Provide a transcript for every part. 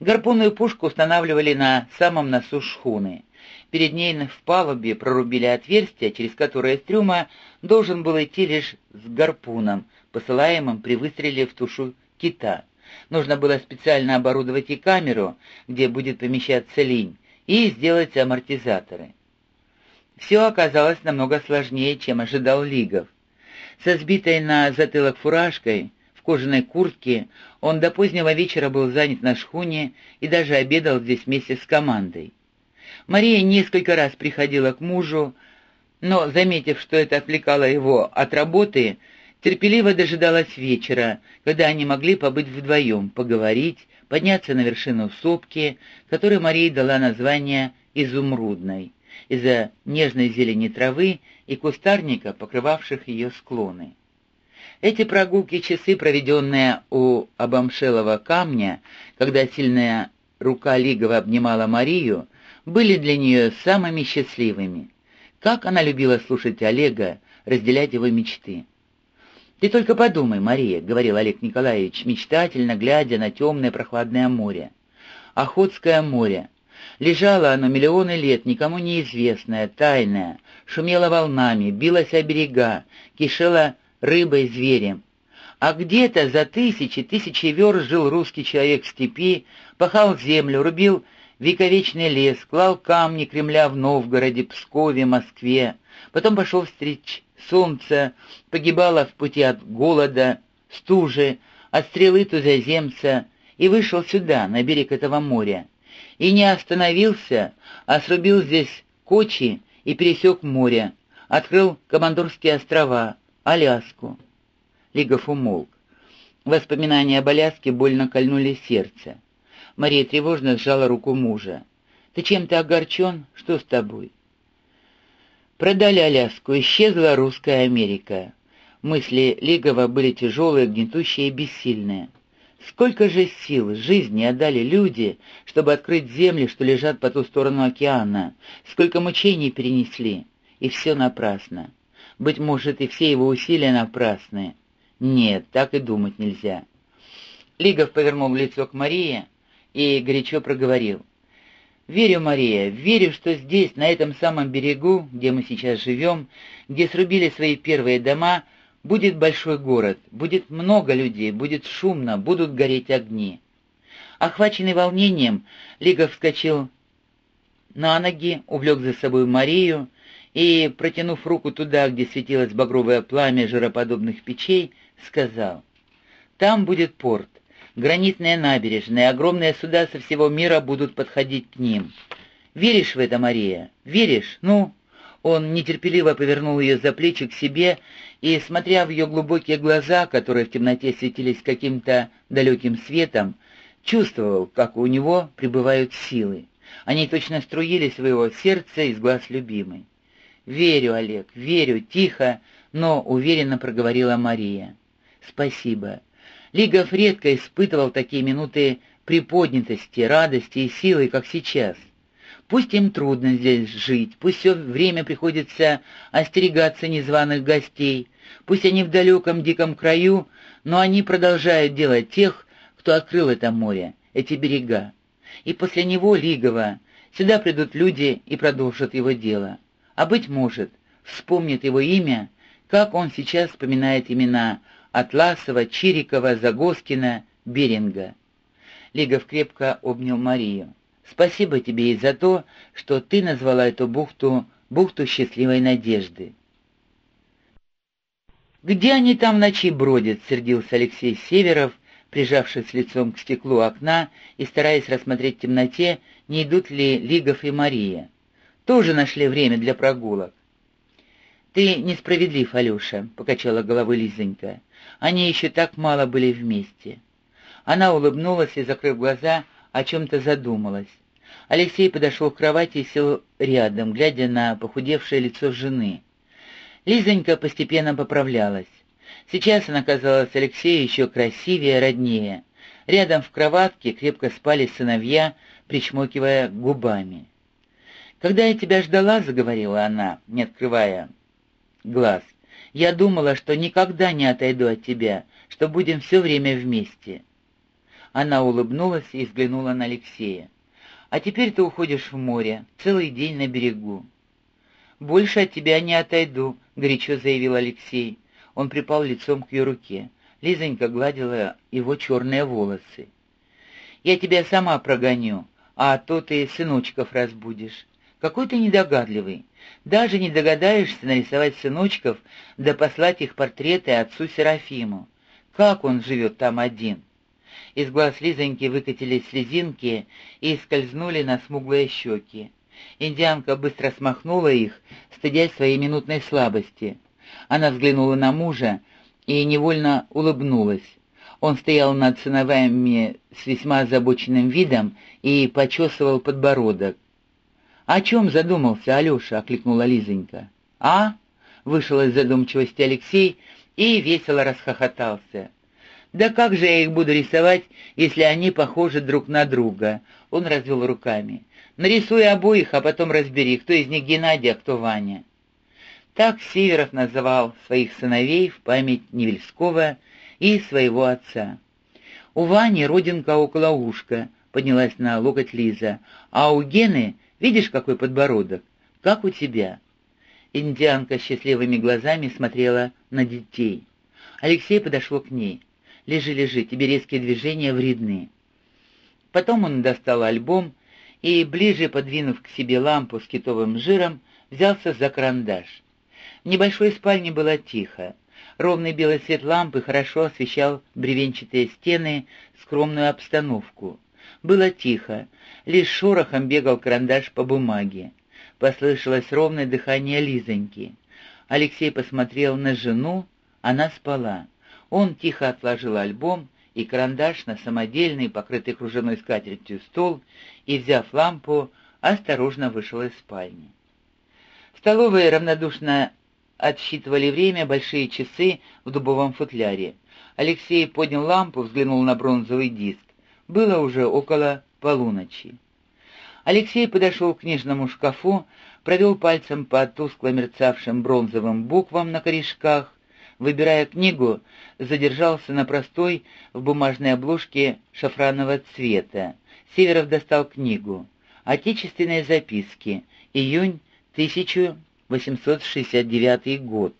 Гарпунную пушку устанавливали на самом носу шхуны. Перед ней в палубе прорубили отверстие, через которое с трюма должен был идти лишь с гарпуном, посылаемым при выстреле в тушу кита. Нужно было специально оборудовать и камеру, где будет помещаться линь, и сделать амортизаторы. Все оказалось намного сложнее, чем ожидал Лигов. Со сбитой на затылок фуражкой, кожаной куртке, он до позднего вечера был занят на шхуне и даже обедал здесь вместе с командой. Мария несколько раз приходила к мужу, но, заметив, что это отвлекало его от работы, терпеливо дожидалась вечера, когда они могли побыть вдвоем, поговорить, подняться на вершину сопки, которой Мария дала название «изумрудной», из-за нежной зелени травы и кустарника, покрывавших ее склоны. Эти прогулки часы, проведенные у обомшелого камня, когда сильная рука Лигова обнимала Марию, были для нее самыми счастливыми. Как она любила слушать Олега, разделять его мечты. «Ты только подумай, Мария», — говорил Олег Николаевич, мечтательно глядя на темное прохладное море. Охотское море. Лежало оно миллионы лет, никому неизвестное, тайное, шумело волнами, билось о берега, кишело рыбой, зверем. А где-то за тысячи, тысячи верст жил русский человек в степи, пахал землю, рубил вековечный лес, клал камни Кремля в Новгороде, Пскове, Москве, потом пошел встреч солнце, погибало в пути от голода, стужи, от стрелы туземца и вышел сюда, на берег этого моря. И не остановился, а срубил здесь кочи и пересек море, открыл Командорские острова, Аляску. Лигов умолк. Воспоминания об Аляске больно кольнули сердце. Мария тревожно сжала руку мужа. «Ты чем-то огорчен? Что с тобой?» Продали Аляску, исчезла русская Америка. Мысли Лигова были тяжелые, гнетущие и бессильные. Сколько же сил, жизни отдали люди, чтобы открыть земли, что лежат по ту сторону океана, сколько мучений перенесли, и все напрасно. Быть может, и все его усилия напрасны. Нет, так и думать нельзя. Лигов повернул лицо к Марии и горячо проговорил. Верю, Мария, верю, что здесь, на этом самом берегу, где мы сейчас живем, где срубили свои первые дома, будет большой город, будет много людей, будет шумно, будут гореть огни. Охваченный волнением, Лига вскочил на ноги, увлек за собой Марию и, протянув руку туда, где светилось багровое пламя жироподобных печей, сказал, «Там будет порт, Гранитные набережные, огромные суда со всего мира будут подходить к ним. Веришь в это, Мария? Веришь? Ну?» Он нетерпеливо повернул ее за плечи к себе и, смотря в ее глубокие глаза, которые в темноте светились каким-то далеким светом, чувствовал, как у него пребывают силы. Они точно струили своего сердца из глаз любимой. «Верю, Олег, верю», — тихо, но уверенно проговорила Мария. «Спасибо. Лигов редко испытывал такие минуты приподнятости, радости и силы, как сейчас. Пусть им трудно здесь жить, пусть все время приходится остерегаться незваных гостей, пусть они в далеком диком краю, но они продолжают делать тех, кто открыл это море, эти берега. И после него, Лигова, сюда придут люди и продолжат его дело. А, быть может, вспомнит его имя, как он сейчас вспоминает имена Атласова, Чирикова, Загоскина, Беринга. Лигов крепко обнял Марию. «Спасибо тебе и за то, что ты назвала эту бухту бухту счастливой надежды». «Где они там ночи бродят?» — сердился Алексей Северов, прижавшись лицом к стеклу окна и стараясь рассмотреть в темноте, не идут ли Лигов и Мария. Тоже нашли время для прогулок. «Ты несправедлив, Алеша», — покачала головой Лизонька. Они еще так мало были вместе. Она улыбнулась и, закрыв глаза, о чем-то задумалась. Алексей подошел к кровати и сел рядом, глядя на похудевшее лицо жены. Лизонька постепенно поправлялась. Сейчас она казалась Алексею еще красивее, роднее. Рядом в кроватке крепко спали сыновья, причмокивая губами. «Когда я тебя ждала», — заговорила она, не открывая глаз, я думала, что никогда не отойду от тебя, что будем все время вместе». Она улыбнулась и взглянула на Алексея. «А теперь ты уходишь в море, целый день на берегу». «Больше от тебя не отойду», — горячо заявил Алексей. Он припал лицом к ее руке. Лизонька гладила его черные волосы. «Я тебя сама прогоню, а то ты сыночков разбудишь. Какой ты недогадливый. Даже не догадаешься нарисовать сыночков, да послать их портреты отцу Серафиму. Как он живет там один?» Из глаз Лизоньки выкатились слезинки и скользнули на смуглые щеки. Индианка быстро смахнула их, стыдясь своей минутной слабости. Она взглянула на мужа и невольно улыбнулась. Он стоял над сыновьями с весьма озабоченным видом и почесывал подбородок. «О чем задумался Алеша?» — окликнула Лизонька. «А?» — вышел из задумчивости Алексей и весело расхохотался. «Да как же я их буду рисовать, если они похожи друг на друга?» Он развел руками. «Нарисуй обоих, а потом разбери, кто из них Геннадий, а кто Ваня». Так Северов называл своих сыновей в память Невельского и своего отца. «У Вани родинка около ушка», — поднялась на локоть Лиза, «а у Гены, видишь, какой подбородок, как у тебя». Индианка с счастливыми глазами смотрела на детей. Алексей подошел к ней. Лежи, лежи, тебе резкие движения вредны. Потом он достал альбом и, ближе подвинув к себе лампу с китовым жиром, взялся за карандаш. В небольшой спальне было тихо. Ровный белый свет лампы хорошо освещал бревенчатые стены, скромную обстановку. Было тихо, лишь шорохом бегал карандаш по бумаге. Послышалось ровное дыхание Лизоньки. Алексей посмотрел на жену, она спала. Он тихо отложил альбом и карандаш на самодельный, покрытый кружевной скатертью стол, и, взяв лампу, осторожно вышел из спальни. В столовой равнодушно отсчитывали время большие часы в дубовом футляре. Алексей поднял лампу, взглянул на бронзовый диск. Было уже около полуночи. Алексей подошел к книжному шкафу, провел пальцем по тускло мерцавшим бронзовым буквам на корешках, выбирая книгу, задержался на простой в бумажной обложке шафранового цвета. Северов достал книгу. «Отечественные записки. Июнь 1869 год».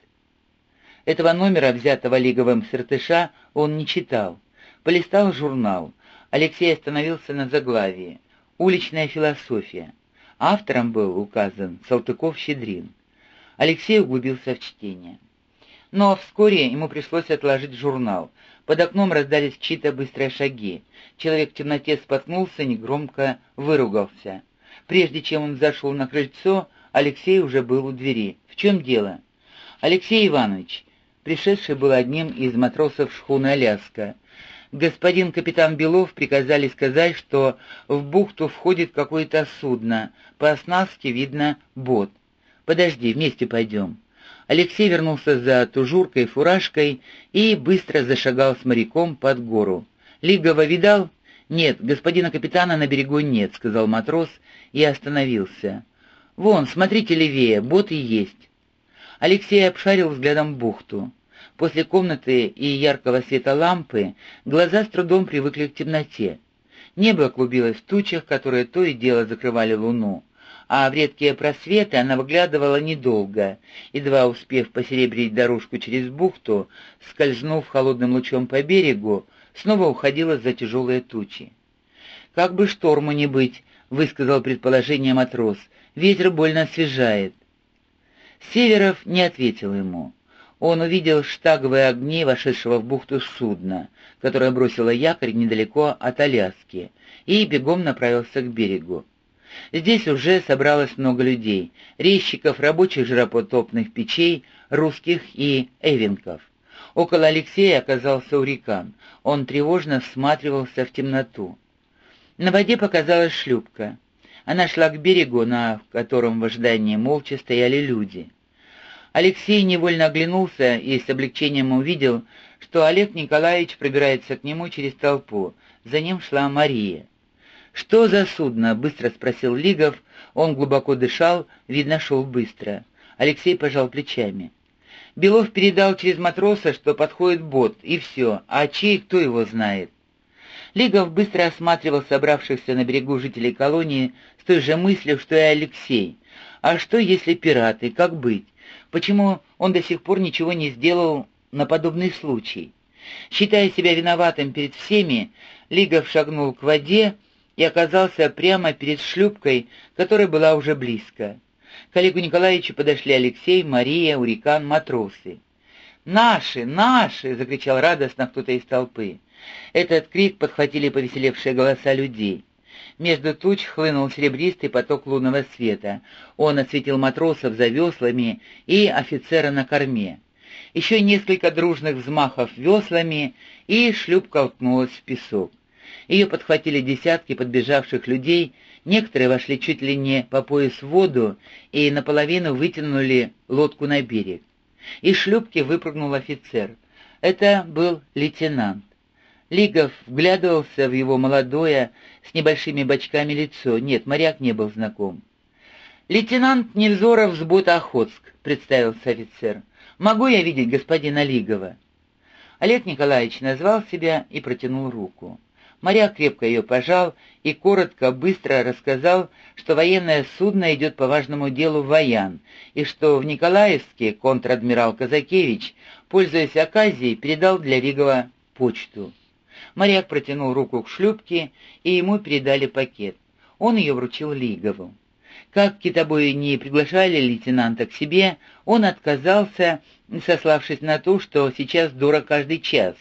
Этого номера, взятого Лиговым с Иртыша, он не читал. Полистал журнал. Алексей остановился на заглавии. «Уличная философия». Автором был указан Салтыков-Щедрин. Алексей углубился в чтение. Но вскоре ему пришлось отложить журнал. Под окном раздались чьи-то быстрые шаги. Человек в темноте споткнулся, негромко выругался. Прежде чем он зашел на крыльцо, Алексей уже был у двери. «В чем дело?» «Алексей Иванович», пришедший был одним из матросов шхуны «Аляска». Господин капитан Белов приказали сказать, что в бухту входит какое-то судно. По оснастке видно бот. «Подожди, вместе пойдем». Алексей вернулся за тужуркой, фуражкой и быстро зашагал с моряком под гору. «Лигова видал?» «Нет, господина капитана на берегу нет», — сказал матрос и остановился. «Вон, смотрите левее, бот и есть». Алексей обшарил взглядом бухту. После комнаты и яркого света лампы глаза с трудом привыкли к темноте. Небо клубилось в тучах, которые то и дело закрывали луну а в редкие просветы она выглядывала недолго, едва успев посеребрить дорожку через бухту, скользнув холодным лучом по берегу, снова уходила за тяжелые тучи. «Как бы шторму не быть», — высказал предположение матрос, — «ветер больно освежает». Северов не ответил ему. Он увидел штаговые огни вошедшего в бухту судна, которое бросило якорь недалеко от Аляски, и бегом направился к берегу. Здесь уже собралось много людей, резчиков, рабочих жиропотопных печей, русских и эвенков. Около Алексея оказался урикан. Он тревожно всматривался в темноту. На воде показалась шлюпка. Она шла к берегу, на котором в ожидании молча стояли люди. Алексей невольно оглянулся и с облегчением увидел, что Олег Николаевич пробирается к нему через толпу. За ним шла Мария. «Что за судно?» — быстро спросил Лигов. Он глубоко дышал, видно, шел быстро. Алексей пожал плечами. Белов передал через матроса, что подходит бот, и все, а чей, кто его знает. Лигов быстро осматривал собравшихся на берегу жителей колонии с той же мыслью, что и Алексей. А что, если пираты? Как быть? Почему он до сих пор ничего не сделал на подобный случай? Считая себя виноватым перед всеми, Лигов шагнул к воде и оказался прямо перед шлюпкой, которая была уже близко. К Олегу Николаевичу подошли Алексей, Мария, Урикан, матросы. «Наши! Наши!» — закричал радостно кто-то из толпы. Этот крик подхватили повеселевшие голоса людей. Между туч хлынул серебристый поток лунного света. Он осветил матросов за веслами и офицера на корме. Еще несколько дружных взмахов веслами, и шлюпка уткнулась в песок. Ее подхватили десятки подбежавших людей, некоторые вошли чуть ли не по пояс в воду и наполовину вытянули лодку на берег. Из шлюпки выпрыгнул офицер. Это был лейтенант. Лигов вглядывался в его молодое, с небольшими бочками лицо. Нет, моряк не был знаком. «Лейтенант Невзоров с бота Охотск», — представился офицер. «Могу я видеть господина Лигова?» Олег Николаевич назвал себя и протянул руку. Моряк крепко ее пожал и коротко, быстро рассказал, что военное судно идет по важному делу в Воян, и что в Николаевске контр-адмирал Казакевич, пользуясь оказией, передал для Ригова почту. Моряк протянул руку к шлюпке, и ему передали пакет. Он ее вручил Лигову. Как китобои не приглашали лейтенанта к себе, он отказался, сославшись на то, что сейчас дорог каждый час,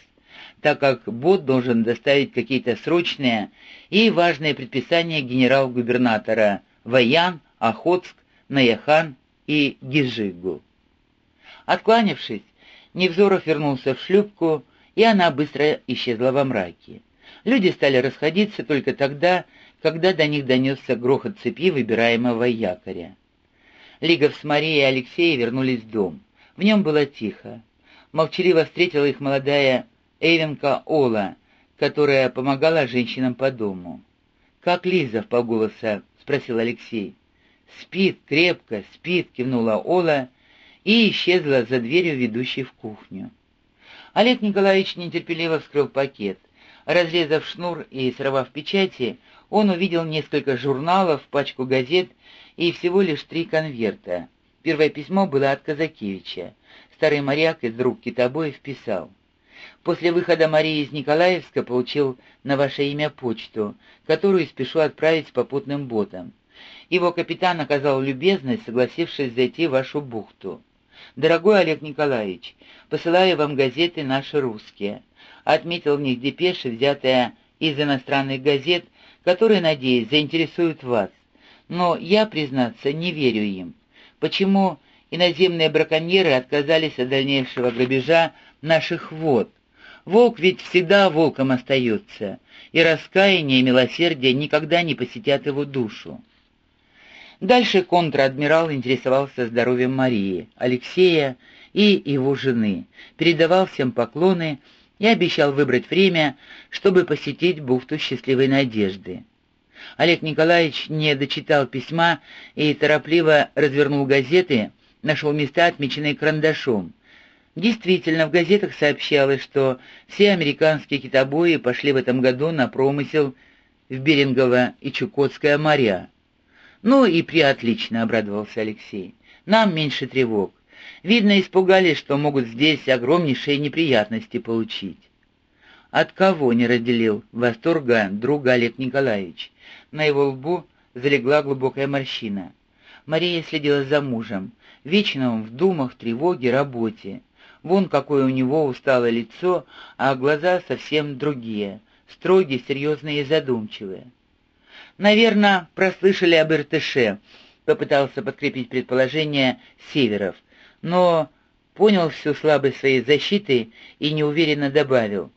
так как бот должен доставить какие-то срочные и важные предписания генерал-губернатора Ваян, Охотск, Наяхан и Гижигу. Откланившись, Невзоров вернулся в шлюпку, и она быстро исчезла во мраке. Люди стали расходиться только тогда, когда до них донесся грохот цепи выбираемого якоря. Лигов с Марией и Алексеем вернулись в дом. В нем было тихо. Молчаливо встретила их молодая Эвенка Ола, которая помогала женщинам по дому. «Как Лиза?» — в полголоса спросил Алексей. «Спит, крепко, спит», — кивнула Ола и исчезла за дверью, ведущей в кухню. Олег Николаевич нетерпеливо вскрыл пакет. Разрезав шнур и сорвав печати, он увидел несколько журналов, пачку газет и всего лишь три конверта. Первое письмо было от Казакевича. Старый моряк из друг китобоев писал. «После выхода Марии из Николаевска получил на ваше имя почту, которую спешу отправить попутным ботом. Его капитан оказал любезность, согласившись зайти в вашу бухту. «Дорогой Олег Николаевич, посылаю вам газеты «Наши русские». Отметил в них депеши, взятые из иностранных газет, которые, надеюсь, заинтересуют вас. Но я, признаться, не верю им. Почему иноземные браконьеры отказались от дальнейшего грабежа наших вод? Волк ведь всегда волком остается, и раскаяние и милосердие никогда не посетят его душу. Дальше контр-адмирал интересовался здоровьем Марии, Алексея и его жены, передавал всем поклоны и обещал выбрать время, чтобы посетить бухту Счастливой Надежды. Олег Николаевич не дочитал письма и торопливо развернул газеты, нашел места, отмеченные карандашом. Действительно, в газетах сообщалось, что все американские китобои пошли в этом году на промысел в Берингово и Чукотское моря. «Ну и приотлично», — обрадовался Алексей. «Нам меньше тревог. Видно, испугались, что могут здесь огромнейшие неприятности получить». От кого не разделил восторга друга Олег Николаевич? На его лбу залегла глубокая морщина. Мария следила за мужем. Вечно он в думах, тревоге, работе. Вон какое у него усталое лицо, а глаза совсем другие, строгие, серьезные и задумчивые. «Наверное, прослышали об Иртыше», — попытался подкрепить предположение Северов, но понял всю слабость своей защиты и неуверенно добавил.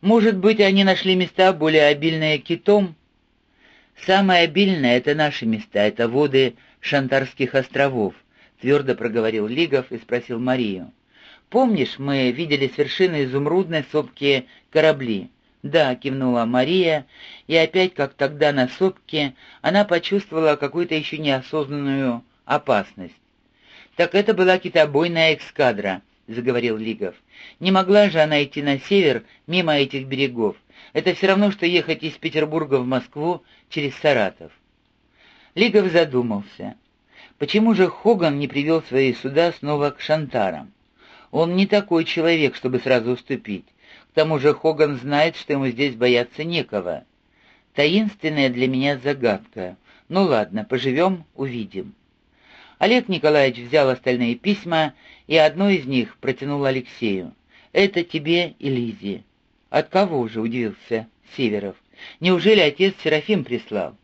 «Может быть, они нашли места более обильные китом?» «Самое обильное — это наши места, это воды Шантарских островов», — твердо проговорил Лигов и спросил Марию. «Помнишь, мы видели с вершины изумрудной сопки корабли?» «Да», — кивнула Мария, и опять, как тогда на сопке, она почувствовала какую-то еще неосознанную опасность. «Так это была китобойная эскадра», — заговорил Лигов. «Не могла же она идти на север, мимо этих берегов. Это все равно, что ехать из Петербурга в Москву через Саратов. Лигов задумался. Почему же Хоган не привел свои суда снова к Шантарам? Он не такой человек, чтобы сразу уступить. К тому же Хоган знает, что ему здесь бояться некого. Таинственная для меня загадка. Ну ладно, поживем, увидим. Олег Николаевич взял остальные письма, и одно из них протянул Алексею. «Это тебе и Лизе». «От кого же?» — удивился Северов. «Неужели отец Серафим прислал?»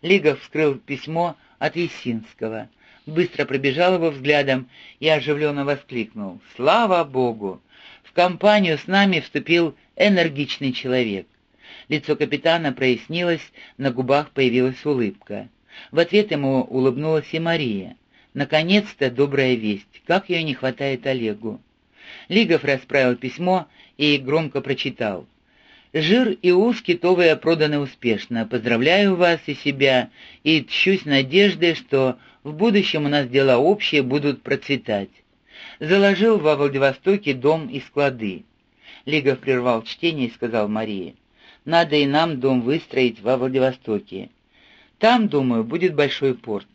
Лигов вскрыл письмо от Есинского, быстро пробежал его взглядом и оживленно воскликнул. «Слава Богу! Компанию с нами вступил энергичный человек». Лицо капитана прояснилось, на губах появилась улыбка. В ответ ему улыбнулась и Мария. Наконец-то добрая весть. Как ее не хватает Олегу. Лигов расправил письмо и громко прочитал. «Жир и ус китовые проданы успешно. Поздравляю вас и себя, и тщусь надеждой, что в будущем у нас дела общие будут процветать. Заложил во Владивостоке дом и склады». Лигов прервал чтение и сказал Марии. «Надо и нам дом выстроить во Владивостоке. Там, думаю, будет большой порт.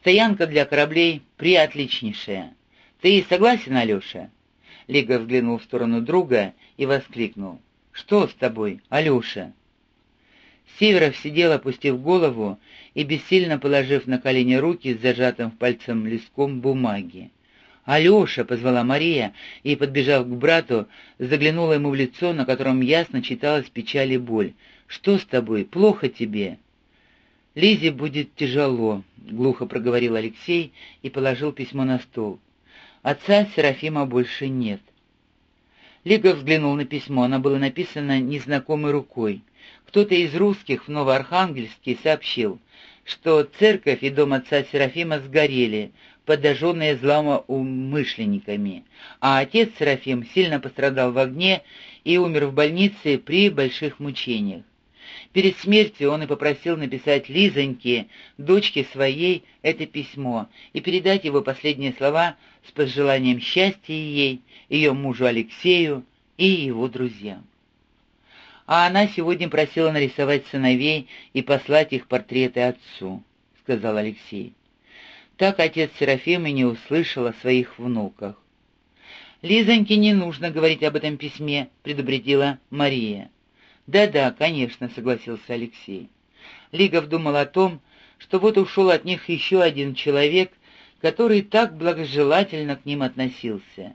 Стоянка для кораблей приотличнейшая. Ты согласен, Алеша?» Лига взглянул в сторону друга и воскликнул. «Что с тобой, Алеша?» Северов сидел, опустив голову и бессильно положив на колени руки с зажатым в пальцем листком бумаги. «Алеша!» — позвала Мария и, подбежав к брату, заглянула ему в лицо, на котором ясно читалась печаль и боль. «Что с тобой? Плохо тебе?» «Лизе будет тяжело», — глухо проговорил Алексей и положил письмо на стол. «Отца Серафима больше нет». Лигов взглянул на письмо, оно было написано незнакомой рукой. Кто-то из русских в Новоархангельске сообщил, что церковь и дом отца Серафима сгорели, подожженные злоумышленниками, а отец Серафим сильно пострадал в огне и умер в больнице при больших мучениях. Перед смертью он и попросил написать Лизоньке, дочке своей, это письмо и передать его последние слова с пожеланием счастья ей, ее мужу Алексею и его друзьям. А она сегодня просила нарисовать сыновей и послать их портреты отцу, — сказал Алексей. Так отец Серафим и не услышал о своих внуках. «Лизоньке не нужно говорить об этом письме», — предупредила Мария. «Да-да, конечно», — согласился Алексей. Лигов думал о том, что вот ушел от них еще один человек, который так благожелательно к ним относился.